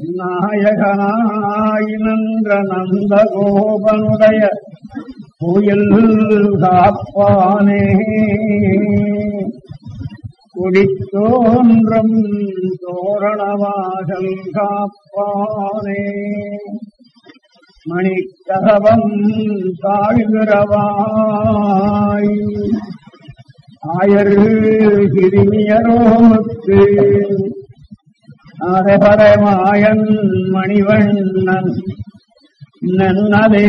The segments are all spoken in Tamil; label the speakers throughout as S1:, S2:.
S1: நாயகனாய் நின்ற நந்தகோபனுடைய கோயில் காப்பானே. குடித்தோன்றம் தோரணவாசல் காப்பானே. மணிக்கதவம் தாழ்கிறவாய். ஆயர் சிறுமியரோமுக்கு அரபரமாயன் மணிவண்ணன் நன்னதே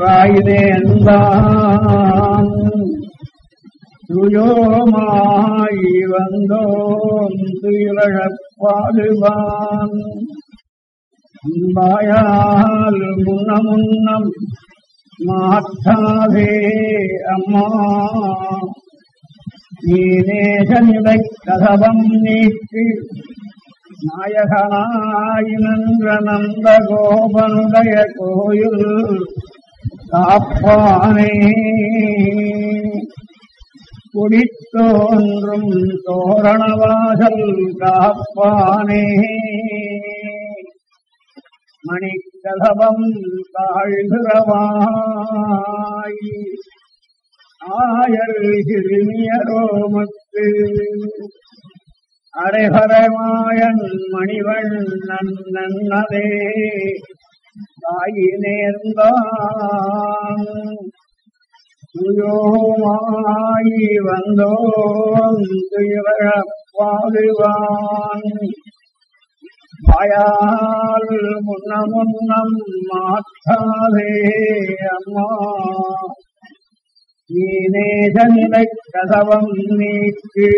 S1: வாயுதேந்தான் துயோமாய் வந்தோம் துயிலழப் பாடுவான் அன்பாயால் முன்ன முன்னம் மாற்றாதே அம்மா நீ நேசநிலை கதவம் நீக்கு நாயகனாய் நின்ற நந்த கோபனுடைய கோயில் காப்பானே குடித்தோன்றும் தோரணவாசல் காப்பானே மணிக்கதவம் தாழ்கிறவாய் ஆயர் சிறுமியரோமத்து அரைஹரமாயன் மணிவள் நன்னதே தாயி நேர்ந்தான் துயோமாயி வந்தோம் துயரப்பாடுவான் வாயால் முன்ன முன்னம் மாற்றாதே அம்மா. நீ கதவம் நீக்கு.